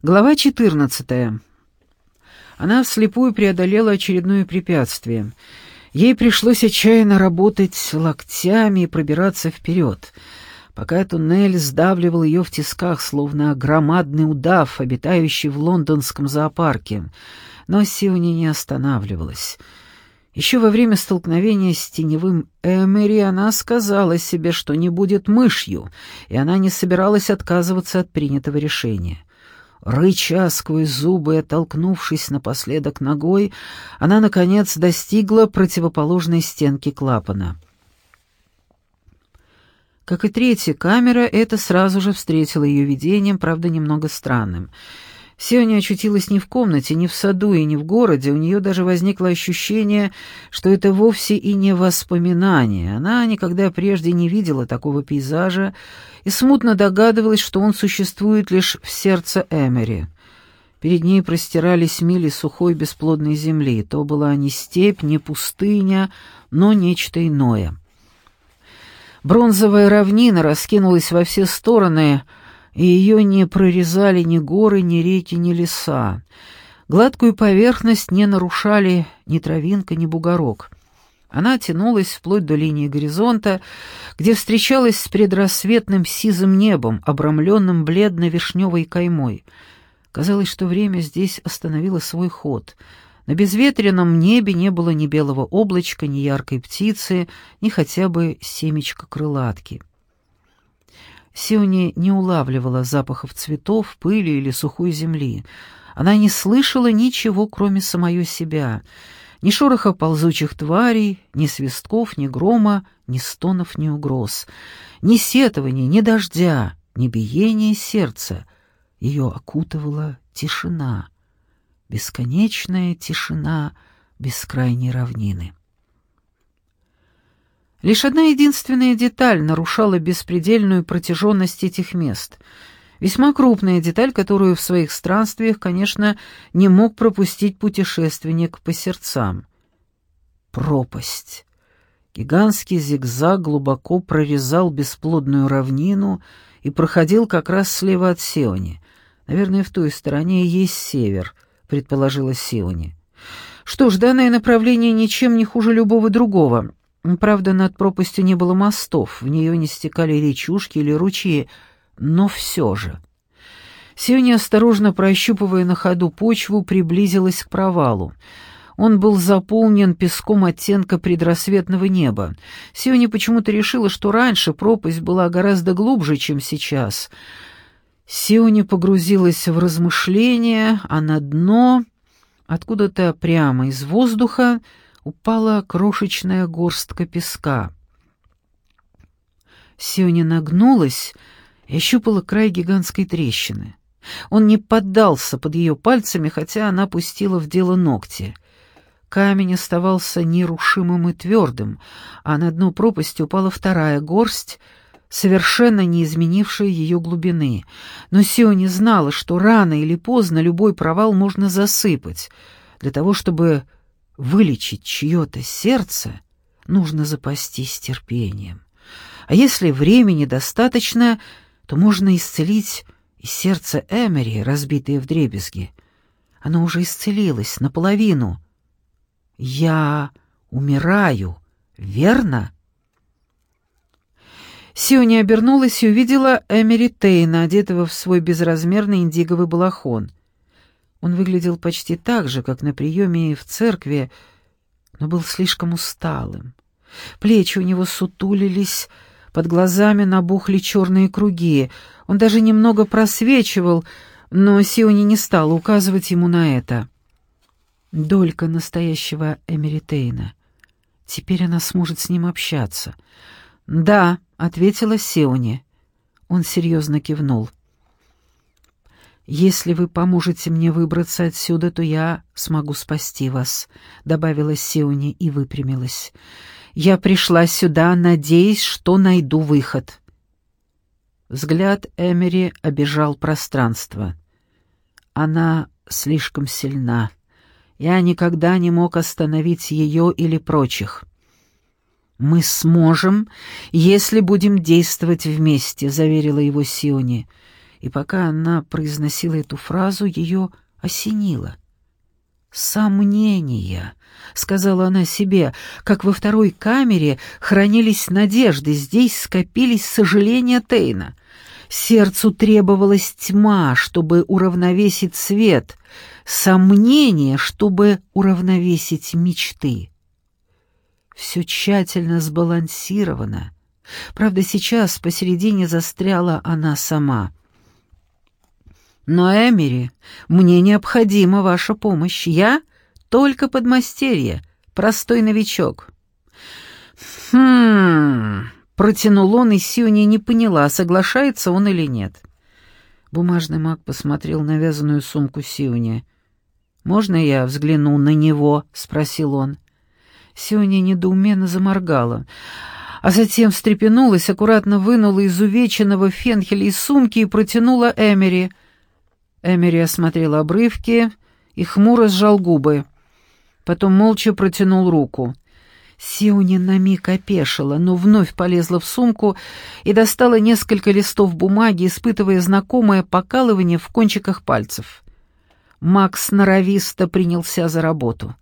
Глава 14. Она вслепую преодолела очередное препятствие. Ей пришлось отчаянно работать локтями и пробираться вперед, пока туннель сдавливал ее в тисках, словно громадный удав, обитающий в лондонском зоопарке. Но Сиони не останавливалась. Еще во время столкновения с теневым Эмери она сказала себе, что не будет мышью, и она не собиралась отказываться от принятого решения. Рыча сквозь зубы оттолкнувшись напоследок ногой, она, наконец, достигла противоположной стенки клапана. Как и третья камера, это сразу же встретило ее видением, правда, немного странным — Сиони очутилась не в комнате, не в саду и не в городе, у нее даже возникло ощущение, что это вовсе и не воспоминание. Она никогда прежде не видела такого пейзажа и смутно догадывалась, что он существует лишь в сердце Эмери. Перед ней простирались мили сухой бесплодной земли. То была не степь, не пустыня, но нечто иное. Бронзовая равнина раскинулась во все стороны — и ее не прорезали ни горы, ни реки, ни леса. Гладкую поверхность не нарушали ни травинка, ни бугорок. Она тянулась вплоть до линии горизонта, где встречалась с предрассветным сизым небом, обрамленным бледно-вишневой каймой. Казалось, что время здесь остановило свой ход. На безветренном небе не было ни белого облачка, ни яркой птицы, ни хотя бы семечка крылатки. Сиони не улавливала запахов цветов, пыли или сухой земли. Она не слышала ничего, кроме самой себя. Ни шороха ползучих тварей, ни свистков, ни грома, ни стонов, ни угроз. Ни сетования, ни дождя, ни биения сердца. Ее окутывала тишина. Бесконечная тишина бескрайней равнины. Лишь одна единственная деталь нарушала беспредельную протяженность этих мест. Весьма крупная деталь, которую в своих странствиях, конечно, не мог пропустить путешественник по сердцам. Пропасть. Гигантский зигзаг глубоко прорезал бесплодную равнину и проходил как раз слева от Сиони. Наверное, в той стороне есть север, предположила Сиони. Что ж, данное направление ничем не хуже любого другого. Правда, над пропастью не было мостов, в нее не стекали речушки или ручьи, но все же. Сиони, осторожно прощупывая на ходу почву, приблизилась к провалу. Он был заполнен песком оттенка предрассветного неба. Сиони почему-то решила, что раньше пропасть была гораздо глубже, чем сейчас. Сиони погрузилась в размышления, а на дно, откуда-то прямо из воздуха, упала крошечная горстка песка. Сиони нагнулась и ощупала край гигантской трещины. Он не поддался под ее пальцами, хотя она пустила в дело ногти. Камень оставался нерушимым и твердым, а на дно пропасти упала вторая горсть, совершенно не изменившая ее глубины. Но Сиони знала, что рано или поздно любой провал можно засыпать. Для того, чтобы вылечить чье-то сердце, нужно запастись терпением. А если времени достаточно, то можно исцелить и сердце Эмери, разбитое вдребезги. Оно уже исцелилось наполовину. Я умираю, верно? Сиони обернулась и увидела Эмери Тейна, одетого в свой безразмерный индиговый балахон. Он выглядел почти так же, как на приеме в церкви, но был слишком усталым. Плечи у него сутулились, под глазами набухли черные круги. Он даже немного просвечивал, но Сиони не стала указывать ему на это. Долька настоящего Эмеритейна. Теперь она сможет с ним общаться. «Да», — ответила Сиони. Он серьезно кивнул. «Если вы поможете мне выбраться отсюда, то я смогу спасти вас», — добавила Сеуни и выпрямилась. «Я пришла сюда, надеясь, что найду выход». Взгляд Эмери обежал пространство. «Она слишком сильна. Я никогда не мог остановить ее или прочих». «Мы сможем, если будем действовать вместе», — заверила его Сиони. И пока она произносила эту фразу, ее осенило. «Сомнения», — сказала она себе, как во второй камере хранились надежды, здесь скопились сожаления Тейна. Сердцу требовалась тьма, чтобы уравновесить свет, сомнения, чтобы уравновесить мечты. Все тщательно сбалансировано. Правда, сейчас посередине застряла она сама. «Но, Эмери, мне необходима ваша помощь. Я только подмастерье, простой новичок». «Хм...» Протянул он, и Сиони не поняла, соглашается он или нет. Бумажный маг посмотрел на вязаную сумку Сиони. «Можно я взгляну на него?» — спросил он. Сиони недоуменно заморгала, а затем встрепенулась, аккуратно вынула из увеченного фенхеля из сумки и протянула Эмери. Эмери осмотрел обрывки и хмуро сжал губы. Потом молча протянул руку — Сиони на миг опешила, но вновь полезла в сумку и достала несколько листов бумаги, испытывая знакомое покалывание в кончиках пальцев. Макс норовисто принялся за работу.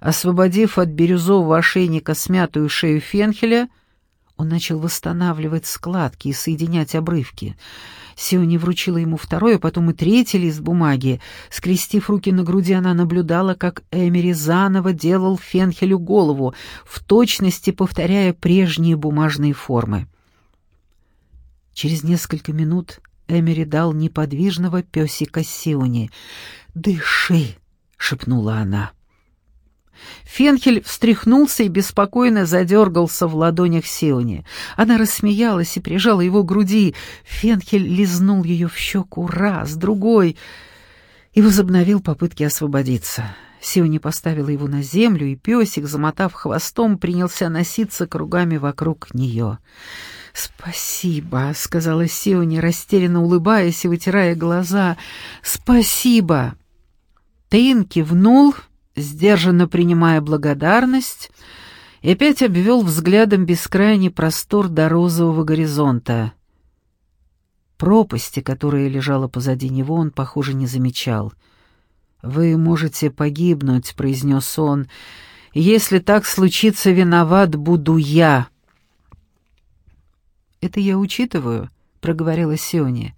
Освободив от бирюзового ошейника смятую шею Фенхеля, он начал восстанавливать складки и соединять обрывки — Сиони вручила ему второй, а потом и третий лист бумаги. Скрестив руки на груди, она наблюдала, как Эмери заново делал Фенхелю голову, в точности повторяя прежние бумажные формы. Через несколько минут Эмери дал неподвижного песика Сиони. «Дыши!» — шепнула она. Фенхель встряхнулся и беспокойно задергался в ладонях Сиони. Она рассмеялась и прижала его к груди. Фенхель лизнул ее в щеку раз, другой и возобновил попытки освободиться. Сиони поставила его на землю, и песик, замотав хвостом, принялся носиться кругами вокруг нее. «Спасибо», — сказала Сиони, растерянно улыбаясь и вытирая глаза. «Спасибо». Тейн кивнул сдержанно принимая благодарность, и опять обвел взглядом бескрайний простор до розового горизонта. Пропасти, которая лежала позади него, он, похоже, не замечал. «Вы можете погибнуть», — произнес он. «Если так случится, виноват буду я». «Это я учитываю», — проговорила Сиони.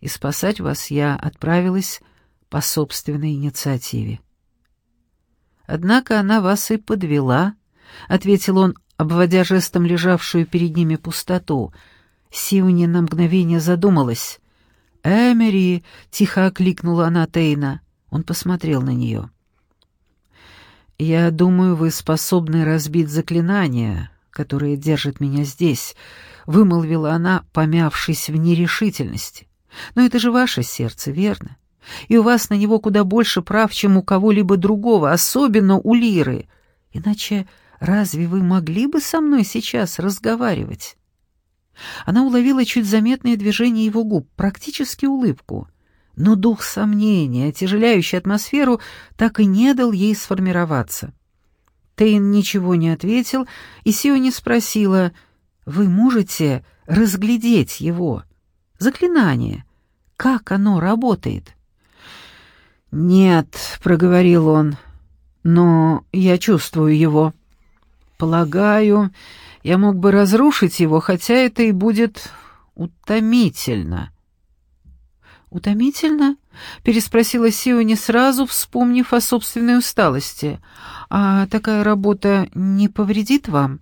«И спасать вас я отправилась по собственной инициативе». Однако она вас и подвела, — ответил он, обводя жестом лежавшую перед ними пустоту. Сиуни на мгновение задумалась. «Эмери!» — тихо окликнула она Тейна. Он посмотрел на нее. «Я думаю, вы способны разбить заклинание, которое держит меня здесь», — вымолвила она, помявшись в нерешительности. «Но это же ваше сердце, верно? И у вас на него куда больше прав, чем у кого-либо другого, особенно у Лиры. Иначе разве вы могли бы со мной сейчас разговаривать?» Она уловила чуть заметное движение его губ, практически улыбку. Но дух сомнения, отяжеляющий атмосферу, так и не дал ей сформироваться. Тейн ничего не ответил, и Сиони спросила, «Вы можете разглядеть его? Заклинание. Как оно работает?» «Нет», — проговорил он, — «но я чувствую его. Полагаю, я мог бы разрушить его, хотя это и будет утомительно». «Утомительно?» — переспросила Сиони сразу, вспомнив о собственной усталости. «А такая работа не повредит вам?»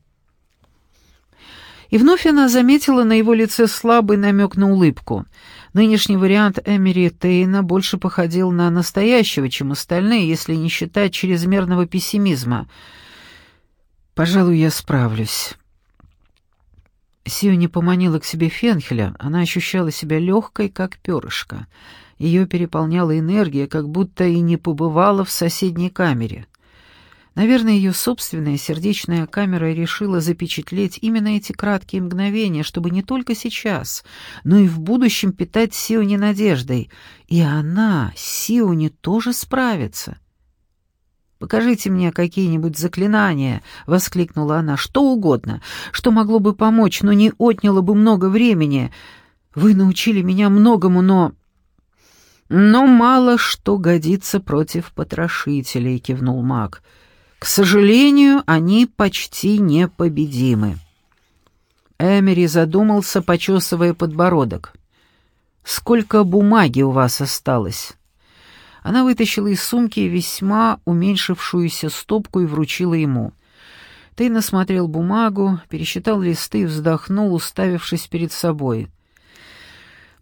И вновь она заметила на его лице слабый намек на улыбку — Нынешний вариант Эмери Тейна больше походил на настоящего, чем остальные, если не считать чрезмерного пессимизма. «Пожалуй, я справлюсь». Сию не поманила к себе Фенхеля, она ощущала себя легкой, как перышко. Ее переполняла энергия, как будто и не побывала в соседней камере. Наверное, ее собственная сердечная камера решила запечатлеть именно эти краткие мгновения, чтобы не только сейчас, но и в будущем питать Сиони надеждой. И она, Сиони, тоже справится. «Покажите мне какие-нибудь заклинания», — воскликнула она, — «что угодно, что могло бы помочь, но не отняло бы много времени. Вы научили меня многому, но...» «Но мало что годится против потрошителей», — кивнул маг. «К сожалению, они почти непобедимы». Эмери задумался, почесывая подбородок. «Сколько бумаги у вас осталось?» Она вытащила из сумки весьма уменьшившуюся стопку и вручила ему. Тейн осмотрел бумагу, пересчитал листы и вздохнул, уставившись перед собой.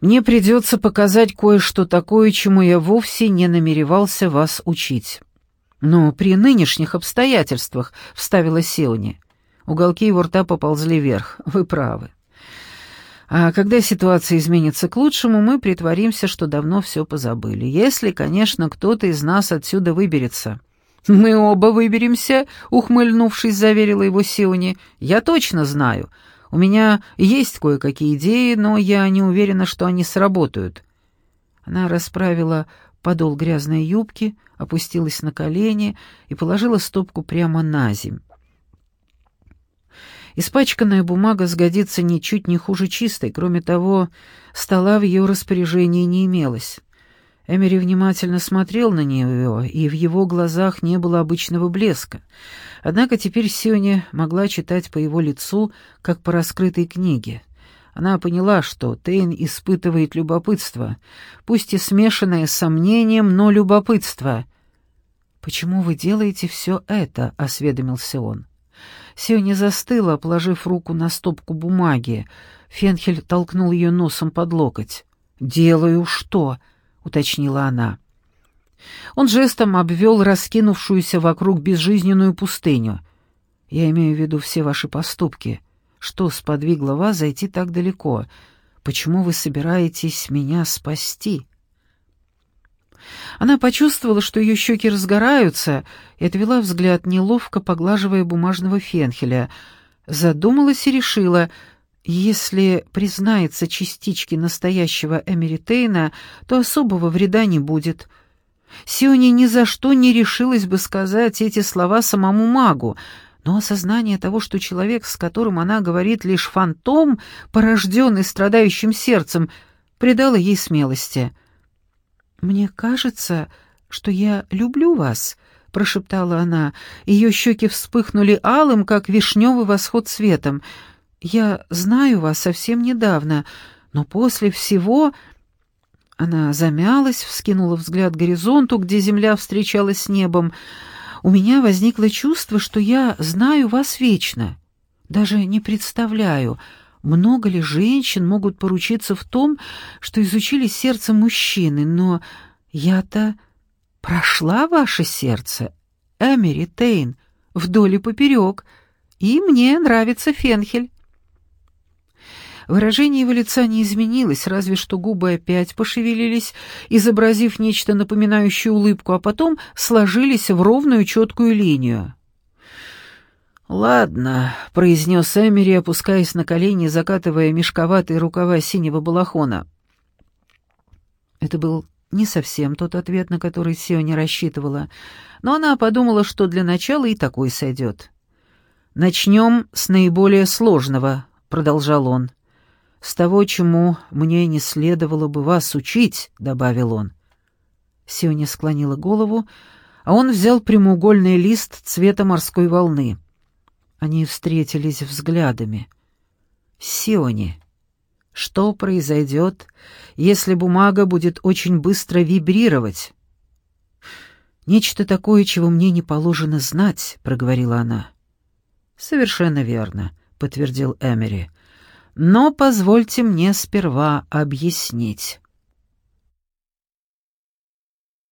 «Мне придется показать кое-что такое, чему я вовсе не намеревался вас учить». «Но при нынешних обстоятельствах», — вставила Сеуни. Уголки его рта поползли вверх. «Вы правы. А когда ситуация изменится к лучшему, мы притворимся, что давно все позабыли. Если, конечно, кто-то из нас отсюда выберется». «Мы оба выберемся», — ухмыльнувшись, заверила его Сиони. «Я точно знаю. У меня есть кое-какие идеи, но я не уверена, что они сработают». Она расправила подол грязной юбки, опустилась на колени и положила стопку прямо на земь. Испачканная бумага сгодится ничуть не хуже чистой, кроме того, стола в ее распоряжении не имелось. Эмери внимательно смотрел на нее, и в его глазах не было обычного блеска. Однако теперь Сионе могла читать по его лицу, как по раскрытой книге. Она поняла, что Тейн испытывает любопытство, пусть и смешанное с сомнением, но любопытство. «Почему вы делаете все это?» — осведомился он. Сиони застыла, положив руку на стопку бумаги. Фенхель толкнул ее носом под локоть. «Делаю что?» — уточнила она. Он жестом обвел раскинувшуюся вокруг безжизненную пустыню. «Я имею в виду все ваши поступки. Что сподвигло вас зайти так далеко? Почему вы собираетесь меня спасти?» Она почувствовала, что ее щеки разгораются, и отвела взгляд, неловко поглаживая бумажного фенхеля. Задумалась и решила, если признается частички настоящего Эмери Тейна, то особого вреда не будет. Сиони ни за что не решилась бы сказать эти слова самому магу, но осознание того, что человек, с которым она говорит, лишь фантом, порожденный страдающим сердцем, придало ей смелости — «Мне кажется, что я люблю вас», — прошептала она. Ее щеки вспыхнули алым, как вишневый восход светом. «Я знаю вас совсем недавно, но после всего...» Она замялась, вскинула взгляд к горизонту, где земля встречалась с небом. «У меня возникло чувство, что я знаю вас вечно. Даже не представляю, много ли женщин могут поручиться в том, что изучили сердце мужчины, но я-то прошла ваше сердце, Эмери Тейн, вдоль и поперек, и мне нравится Фенхель. Выражение его лица не изменилось, разве что губы опять пошевелились, изобразив нечто напоминающее улыбку, а потом сложились в ровную четкую линию. «Ладно», — произнес Эмери, опускаясь на колени, закатывая мешковатые рукава синего балахона. Это был не совсем тот ответ, на который Сио не рассчитывала, но она подумала, что для начала и такой сойдет. «Начнем с наиболее сложного», — продолжал он. «С того, чему мне не следовало бы вас учить», — добавил он. Сиони склонила голову, а он взял прямоугольный лист цвета морской волны. Они встретились взглядами. «Сиони, что произойдет, если бумага будет очень быстро вибрировать?» «Нечто такое, чего мне не положено знать», — проговорила она. «Совершенно верно», — подтвердил Эмери. «Но позвольте мне сперва объяснить».